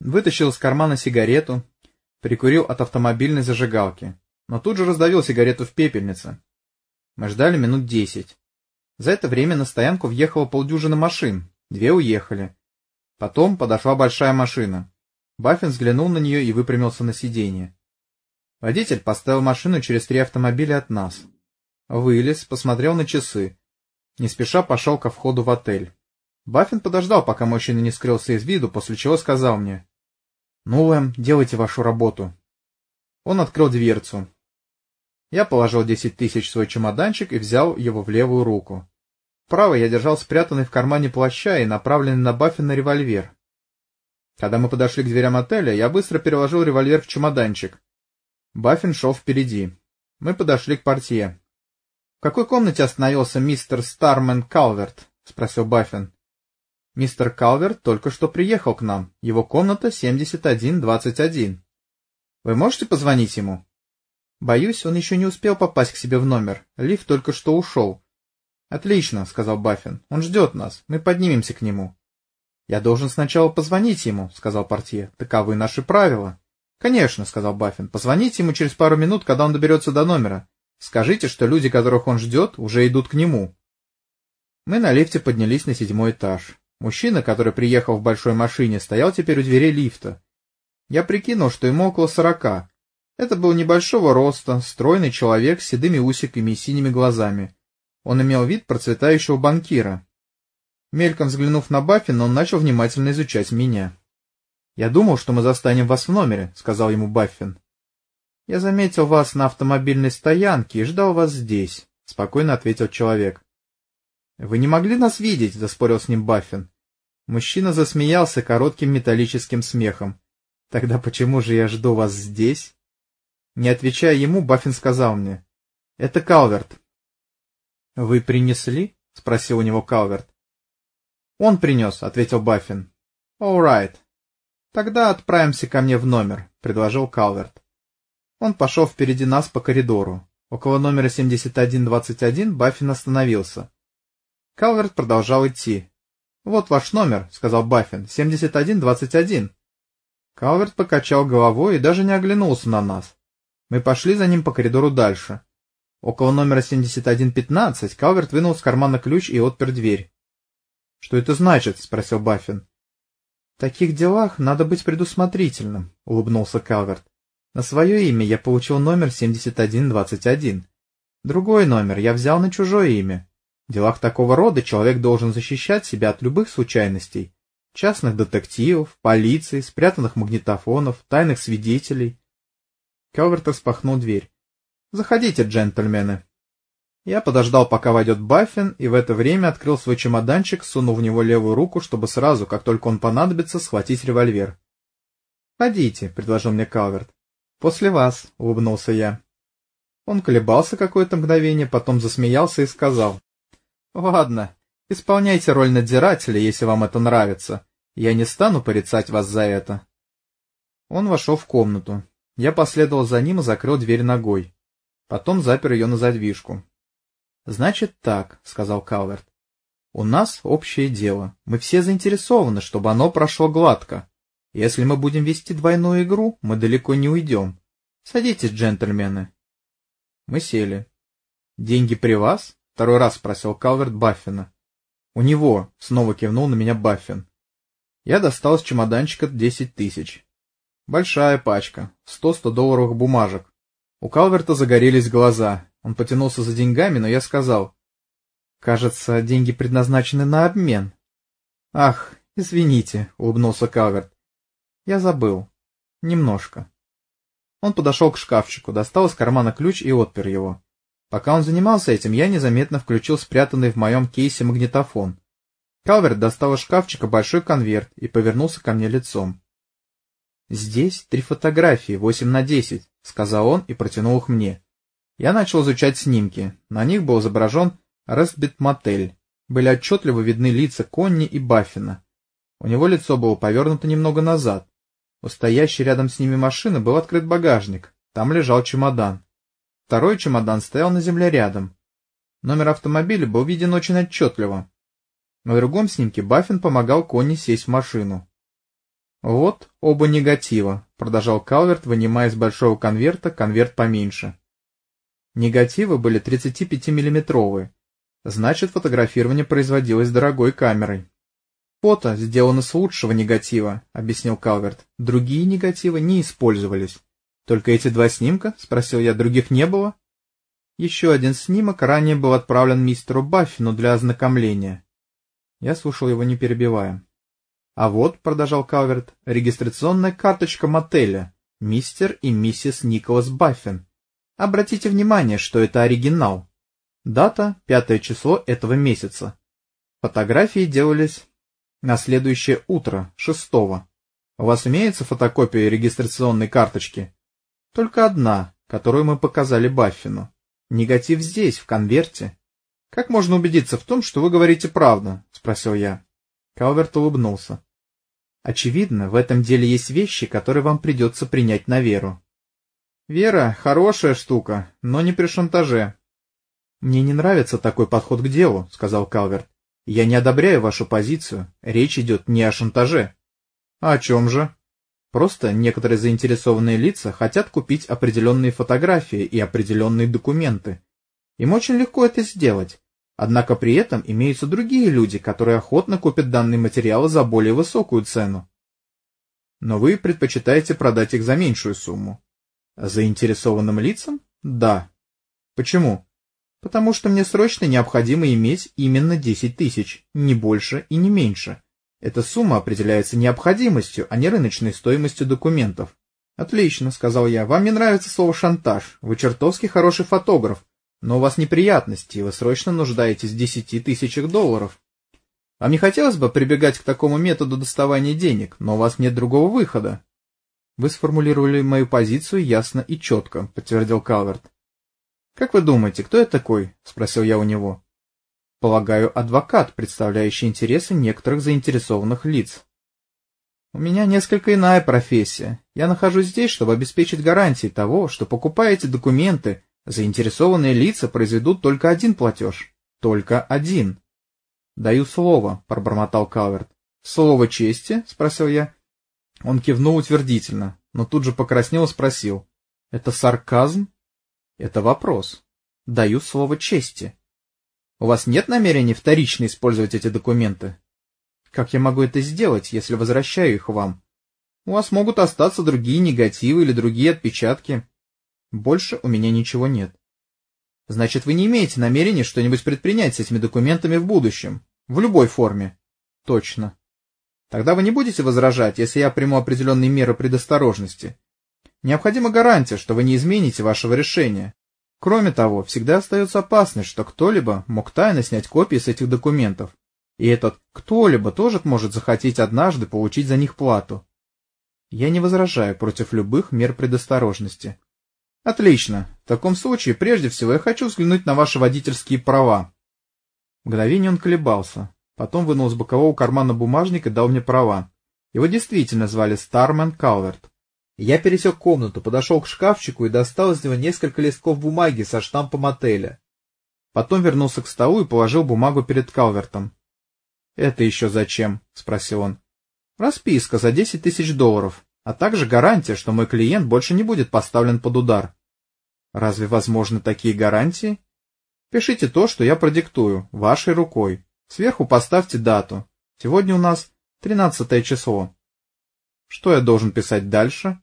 Вытащил из кармана сигарету, прикурил от автомобильной зажигалки, но тут же раздавил сигарету в пепельнице. Мы ждали минут десять. За это время на стоянку въехало полдюжины машин, две уехали. Потом подошла большая машина. Баффин взглянул на нее и выпрямился на сиденье. Водитель поставил машину через три автомобиля от нас. Вылез, посмотрел на часы. Не спеша пошел ко входу в отель. Баффин подождал, пока мужчина не скрылся из виду, после чего сказал мне. — Ну, Лэм, делайте вашу работу. Он открыл дверцу. Я положил десять тысяч в свой чемоданчик и взял его в левую руку. Правой я держал спрятанный в кармане плаща и направленный на Баффина револьвер. Когда мы подошли к дверям отеля, я быстро переложил револьвер в чемоданчик. Баффин шел впереди. Мы подошли к портье. — В какой комнате остановился мистер Стармен Калверт? — спросил Баффин. Мистер Калверт только что приехал к нам. Его комната 7121. Вы можете позвонить ему? Боюсь, он еще не успел попасть к себе в номер. Лифт только что ушел. Отлично, сказал Баффин. Он ждет нас. Мы поднимемся к нему. Я должен сначала позвонить ему, сказал портье. Таковы наши правила. Конечно, сказал Баффин. Позвоните ему через пару минут, когда он доберется до номера. Скажите, что люди, которых он ждет, уже идут к нему. Мы на лифте поднялись на седьмой этаж. Мужчина, который приехал в большой машине, стоял теперь у дверей лифта. Я прикинул, что ему около сорока. Это был небольшого роста, стройный человек с седыми усиками и синими глазами. Он имел вид процветающего банкира. Мельком взглянув на Баффина, он начал внимательно изучать меня. — Я думал, что мы застанем вас в номере, — сказал ему Баффин. — Я заметил вас на автомобильной стоянке и ждал вас здесь, — спокойно ответил человек. «Вы не могли нас видеть?» — заспорил с ним Баффин. Мужчина засмеялся коротким металлическим смехом. «Тогда почему же я жду вас здесь?» Не отвечая ему, Баффин сказал мне. «Это Калверт». «Вы принесли?» — спросил у него Калверт. «Он принес», — ответил Баффин. «All right. Тогда отправимся ко мне в номер», — предложил Калверт. Он пошел впереди нас по коридору. Около номера 7121 Баффин остановился. Калверт продолжал идти. «Вот ваш номер», — сказал Баффин, — «7121». Калверт покачал головой и даже не оглянулся на нас. Мы пошли за ним по коридору дальше. Около номера 7115 Калверт вынул из кармана ключ и отпер дверь. «Что это значит?» — спросил Баффин. «В таких делах надо быть предусмотрительным», — улыбнулся Калверт. «На свое имя я получил номер 7121. Другой номер я взял на чужое имя. В делах такого рода человек должен защищать себя от любых случайностей. Частных детективов, полиции, спрятанных магнитофонов, тайных свидетелей. Келверт распахнул дверь. «Заходите, джентльмены». Я подождал, пока войдет Баффин, и в это время открыл свой чемоданчик, сунув в него левую руку, чтобы сразу, как только он понадобится, схватить револьвер. «Ходите», — предложил мне Калверт. «После вас», — улыбнулся я. Он колебался какое-то мгновение, потом засмеялся и сказал. Ладно, исполняйте роль надзирателя, если вам это нравится. Я не стану порицать вас за это. Он вошел в комнату. Я последовал за ним и закрыл дверь ногой. Потом запер ее на задвижку. — Значит так, — сказал Калверт. — У нас общее дело. Мы все заинтересованы, чтобы оно прошло гладко. Если мы будем вести двойную игру, мы далеко не уйдем. Садитесь, джентльмены. Мы сели. — Деньги при вас? Второй раз спросил Калверт Баффина. У него, снова кивнул на меня Баффин. Я достал из чемоданчика десять тысяч. Большая пачка, сто-сто долларовых бумажек. У Калверта загорелись глаза. Он потянулся за деньгами, но я сказал. Кажется, деньги предназначены на обмен. Ах, извините, улыбнулся Калверт. Я забыл. Немножко. Он подошел к шкафчику, достал из кармана ключ и отпер его. Пока он занимался этим, я незаметно включил спрятанный в моем кейсе магнитофон. Калверт достал из шкафчика большой конверт и повернулся ко мне лицом. «Здесь три фотографии, восемь на десять», — сказал он и протянул их мне. Я начал изучать снимки. На них был изображен Рестбит Мотель. Были отчетливо видны лица Конни и Баффина. У него лицо было повернуто немного назад. У стоящей рядом с ними машины был открыт багажник. Там лежал чемодан. Второй чемодан стоял на земле рядом. Номер автомобиля был виден очень отчетливо. На другом снимке Баффин помогал Конни сесть в машину. Вот оба негатива, продолжал Калверт, вынимая из большого конверта конверт поменьше. Негативы были 35-миллиметровые, значит фотографирование производилось дорогой камерой. Фото сделано с лучшего негатива, объяснил Калверт. Другие негативы не использовались. Только эти два снимка? Спросил я. Других не было? Еще один снимок ранее был отправлен мистеру Баффину для ознакомления. Я слушал его, не перебивая. А вот, продолжал Калверт, регистрационная карточка мотеля. Мистер и миссис Николас Баффин. Обратите внимание, что это оригинал. Дата — пятое число этого месяца. Фотографии делались на следующее утро, шестого. У вас имеется фотокопия регистрационной карточки? Только одна, которую мы показали Баффину. Негатив здесь, в конверте. Как можно убедиться в том, что вы говорите правду? спросил я. Калверт улыбнулся. Очевидно, в этом деле есть вещи, которые вам придется принять на веру. Вера — хорошая штука, но не при шантаже. Мне не нравится такой подход к делу, сказал Калверт. Я не одобряю вашу позицию. Речь идет не о шантаже. А о чем же? Просто некоторые заинтересованные лица хотят купить определенные фотографии и определенные документы. Им очень легко это сделать. Однако при этом имеются другие люди, которые охотно купят данные материалы за более высокую цену. Но вы предпочитаете продать их за меньшую сумму. Заинтересованным лицам? Да. Почему? потому что мне срочно необходимо иметь именно 10 тысяч, не больше и не меньше. Эта сумма определяется необходимостью, а не рыночной стоимостью документов. Отлично, сказал я. Вам не нравится слово шантаж. Вы чертовски хороший фотограф, но у вас неприятности, и вы срочно нуждаетесь в 10 тысячах долларов. Вам не хотелось бы прибегать к такому методу доставания денег, но у вас нет другого выхода. Вы сформулировали мою позицию ясно и четко, подтвердил Калверт. «Как вы думаете, кто я такой?» — спросил я у него. «Полагаю, адвокат, представляющий интересы некоторых заинтересованных лиц». «У меня несколько иная профессия. Я нахожусь здесь, чтобы обеспечить гарантии того, что покупая эти документы, заинтересованные лица произведут только один платеж. Только один». «Даю слово», — пробормотал Калверт. «Слово чести?» — спросил я. Он кивнул утвердительно, но тут же покраснел и спросил. «Это сарказм?» Это вопрос. Даю слово чести. У вас нет намерения вторично использовать эти документы? Как я могу это сделать, если возвращаю их вам? У вас могут остаться другие негативы или другие отпечатки. Больше у меня ничего нет. Значит, вы не имеете намерения что-нибудь предпринять с этими документами в будущем? В любой форме? Точно. Тогда вы не будете возражать, если я приму определенные меры предосторожности, Необходима гарантия, что вы не измените вашего решения. Кроме того, всегда остается опасность, что кто-либо мог тайно снять копии с этих документов. И этот кто-либо тоже может захотеть однажды получить за них плату. Я не возражаю против любых мер предосторожности. Отлично. В таком случае, прежде всего, я хочу взглянуть на ваши водительские права. Мгновение он колебался. Потом вынул из бокового кармана бумажник и дал мне права. Его действительно звали Стармен Калверт. Я пересек комнату, подошел к шкафчику и достал из него несколько листков бумаги со штампом отеля. Потом вернулся к столу и положил бумагу перед Калвертом. — Это еще зачем? — спросил он. — Расписка за десять тысяч долларов, а также гарантия, что мой клиент больше не будет поставлен под удар. — Разве возможны такие гарантии? Пишите то, что я продиктую, вашей рукой. Сверху поставьте дату. Сегодня у нас тринадцатое число. Что я должен писать дальше?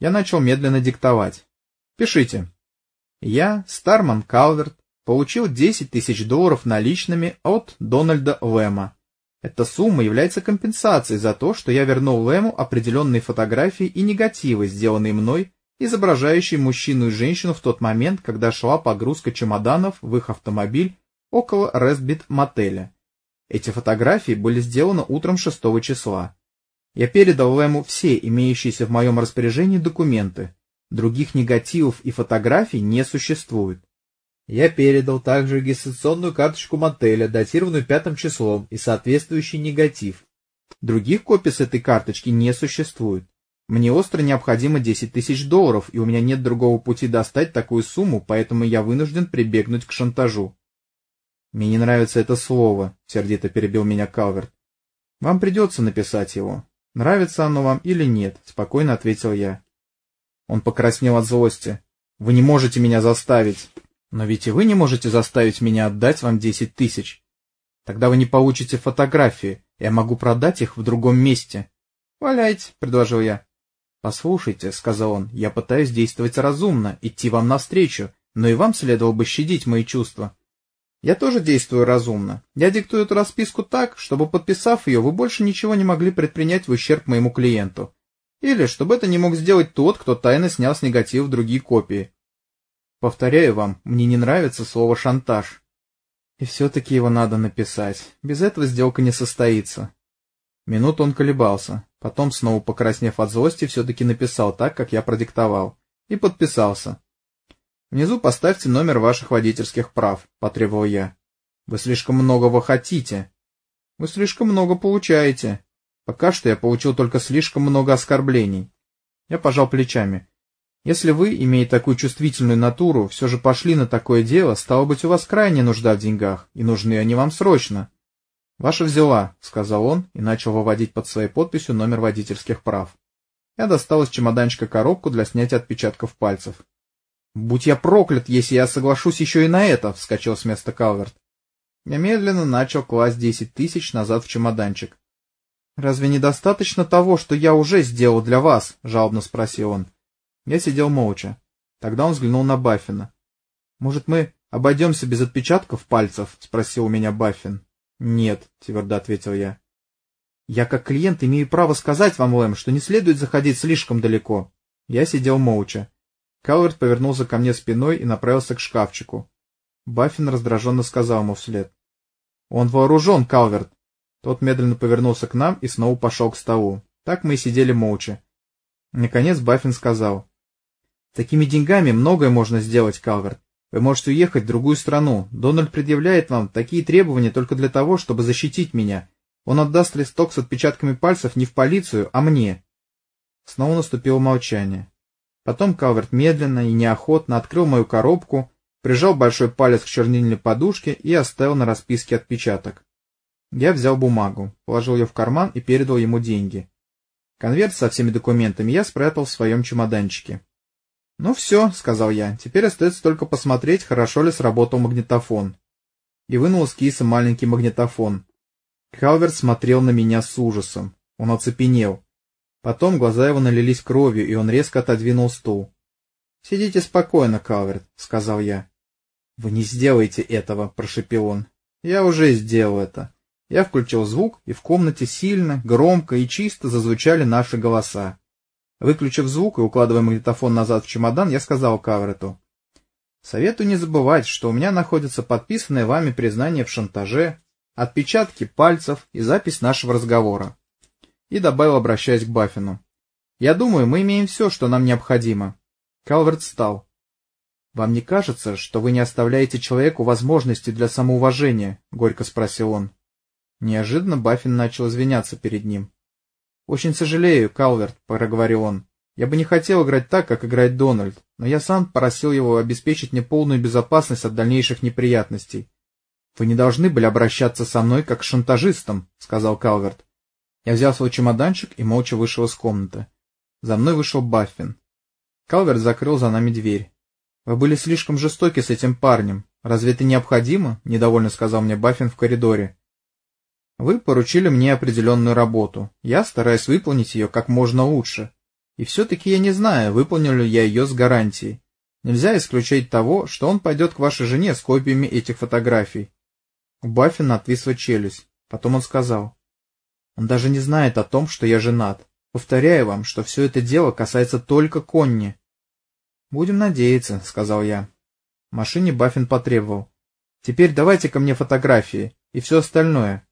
Я начал медленно диктовать. Пишите. Я, Старман Калверт, получил 10 тысяч долларов наличными от Дональда Лэма. Эта сумма является компенсацией за то, что я вернул Лэму определенные фотографии и негативы, сделанные мной, изображающие мужчину и женщину в тот момент, когда шла погрузка чемоданов в их автомобиль около Рестбит мотеля. Эти фотографии были сделаны утром 6 числа. Я передал Лэму все имеющиеся в моем распоряжении документы. Других негативов и фотографий не существует. Я передал также регистрационную карточку мотеля, датированную пятым числом, и соответствующий негатив. Других копий с этой карточки не существует. Мне остро необходимо 10 тысяч долларов, и у меня нет другого пути достать такую сумму, поэтому я вынужден прибегнуть к шантажу. Мне не нравится это слово, сердито перебил меня Калверт. Вам придется написать его. Нравится оно вам или нет, спокойно ответил я. Он покраснел от злости. Вы не можете меня заставить. Но ведь и вы не можете заставить меня отдать вам десять тысяч. Тогда вы не получите фотографии, я могу продать их в другом месте. Валяйте, предложил я. Послушайте, сказал он, я пытаюсь действовать разумно, идти вам навстречу, но и вам следовало бы щадить мои чувства. Я тоже действую разумно. Я диктую эту расписку так, чтобы, подписав ее, вы больше ничего не могли предпринять в ущерб моему клиенту. Или чтобы это не мог сделать тот, кто тайно снял с негатив другие копии. Повторяю вам, мне не нравится слово «шантаж». И все-таки его надо написать. Без этого сделка не состоится. Минуту он колебался, потом, снова покраснев от злости, все-таки написал так, как я продиктовал. И подписался. «Внизу поставьте номер ваших водительских прав», — потребовал я. «Вы слишком многого хотите. Вы слишком много получаете. Пока что я получил только слишком много оскорблений. Я пожал плечами. Если вы, имея такую чувствительную натуру, все же пошли на такое дело, стало быть, у вас крайне нужда в деньгах, и нужны они вам срочно. Ваша взяла, — сказал он и начал выводить под своей подписью номер водительских прав. Я достал из чемоданчика коробку для снятия отпечатков пальцев. «Будь я проклят, если я соглашусь еще и на это!» — вскочил с места Калверт. Я медленно начал класть десять тысяч назад в чемоданчик. «Разве недостаточно того, что я уже сделал для вас?» — жалобно спросил он. Я сидел молча. Тогда он взглянул на Баффина. «Может, мы обойдемся без отпечатков пальцев?» — спросил у меня Баффин. «Нет», — твердо ответил я. «Я как клиент имею право сказать вам, Лэм, что не следует заходить слишком далеко». Я сидел молча. Калверт повернулся ко мне спиной и направился к шкафчику. Баффин раздраженно сказал ему вслед. «Он вооружен, Калверт. Тот медленно повернулся к нам и снова пошел к столу. Так мы и сидели молча. Наконец Баффин сказал. «Такими деньгами многое можно сделать, Калверт. Вы можете уехать в другую страну. Дональд предъявляет вам такие требования только для того, чтобы защитить меня. Он отдаст листок с отпечатками пальцев не в полицию, а мне». Снова наступило молчание. Потом Калверт медленно и неохотно открыл мою коробку, прижал большой палец к чернильной подушке и оставил на расписке отпечаток. Я взял бумагу, положил ее в карман и передал ему деньги. Конверт со всеми документами я спрятал в своем чемоданчике. «Ну все», — сказал я, — «теперь остается только посмотреть, хорошо ли сработал магнитофон». И вынул из киса маленький магнитофон. Калверт смотрел на меня с ужасом. Он оцепенел. Потом глаза его налились кровью, и он резко отодвинул стул. «Сидите спокойно, Калверт», — сказал я. «Вы не сделаете этого», — прошепел он. «Я уже сделал это. Я включил звук, и в комнате сильно, громко и чисто зазвучали наши голоса. Выключив звук и укладывая магнитофон назад в чемодан, я сказал Каврету. «Советую не забывать, что у меня находится подписанное вами признание в шантаже, отпечатки пальцев и запись нашего разговора». И добавил, обращаясь к Баффину. «Я думаю, мы имеем все, что нам необходимо». Калверт встал. «Вам не кажется, что вы не оставляете человеку возможности для самоуважения?» — горько спросил он. Неожиданно Баффин начал извиняться перед ним. «Очень сожалею, Калверт», — проговорил он. «Я бы не хотел играть так, как играет Дональд, но я сам просил его обеспечить мне полную безопасность от дальнейших неприятностей». «Вы не должны были обращаться со мной как с шантажистом», — сказал Калверт. Я взял свой чемоданчик и молча вышел из комнаты. За мной вышел Баффин. Калверт закрыл за нами дверь. «Вы были слишком жестоки с этим парнем. Разве это необходимо?» — недовольно сказал мне Баффин в коридоре. Вы поручили мне определенную работу. Я стараюсь выполнить ее как можно лучше. И все-таки я не знаю, выполнил ли я ее с гарантией. Нельзя исключать того, что он пойдет к вашей жене с копиями этих фотографий. У Баффина отвисла челюсть. Потом он сказал. Он даже не знает о том, что я женат. Повторяю вам, что все это дело касается только Конни. Будем надеяться, сказал я. В машине Баффин потребовал. Теперь давайте ко мне фотографии и все остальное.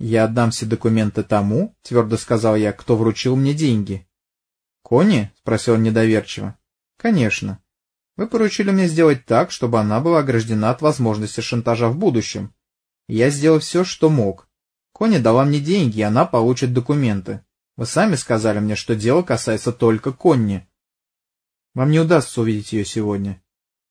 «Я отдам все документы тому», — твердо сказал я, — «кто вручил мне деньги». «Кони?» — спросил он недоверчиво. «Конечно. Вы поручили мне сделать так, чтобы она была ограждена от возможности шантажа в будущем. Я сделал все, что мог. Кони дала мне деньги, и она получит документы. Вы сами сказали мне, что дело касается только Конни. Вам не удастся увидеть ее сегодня.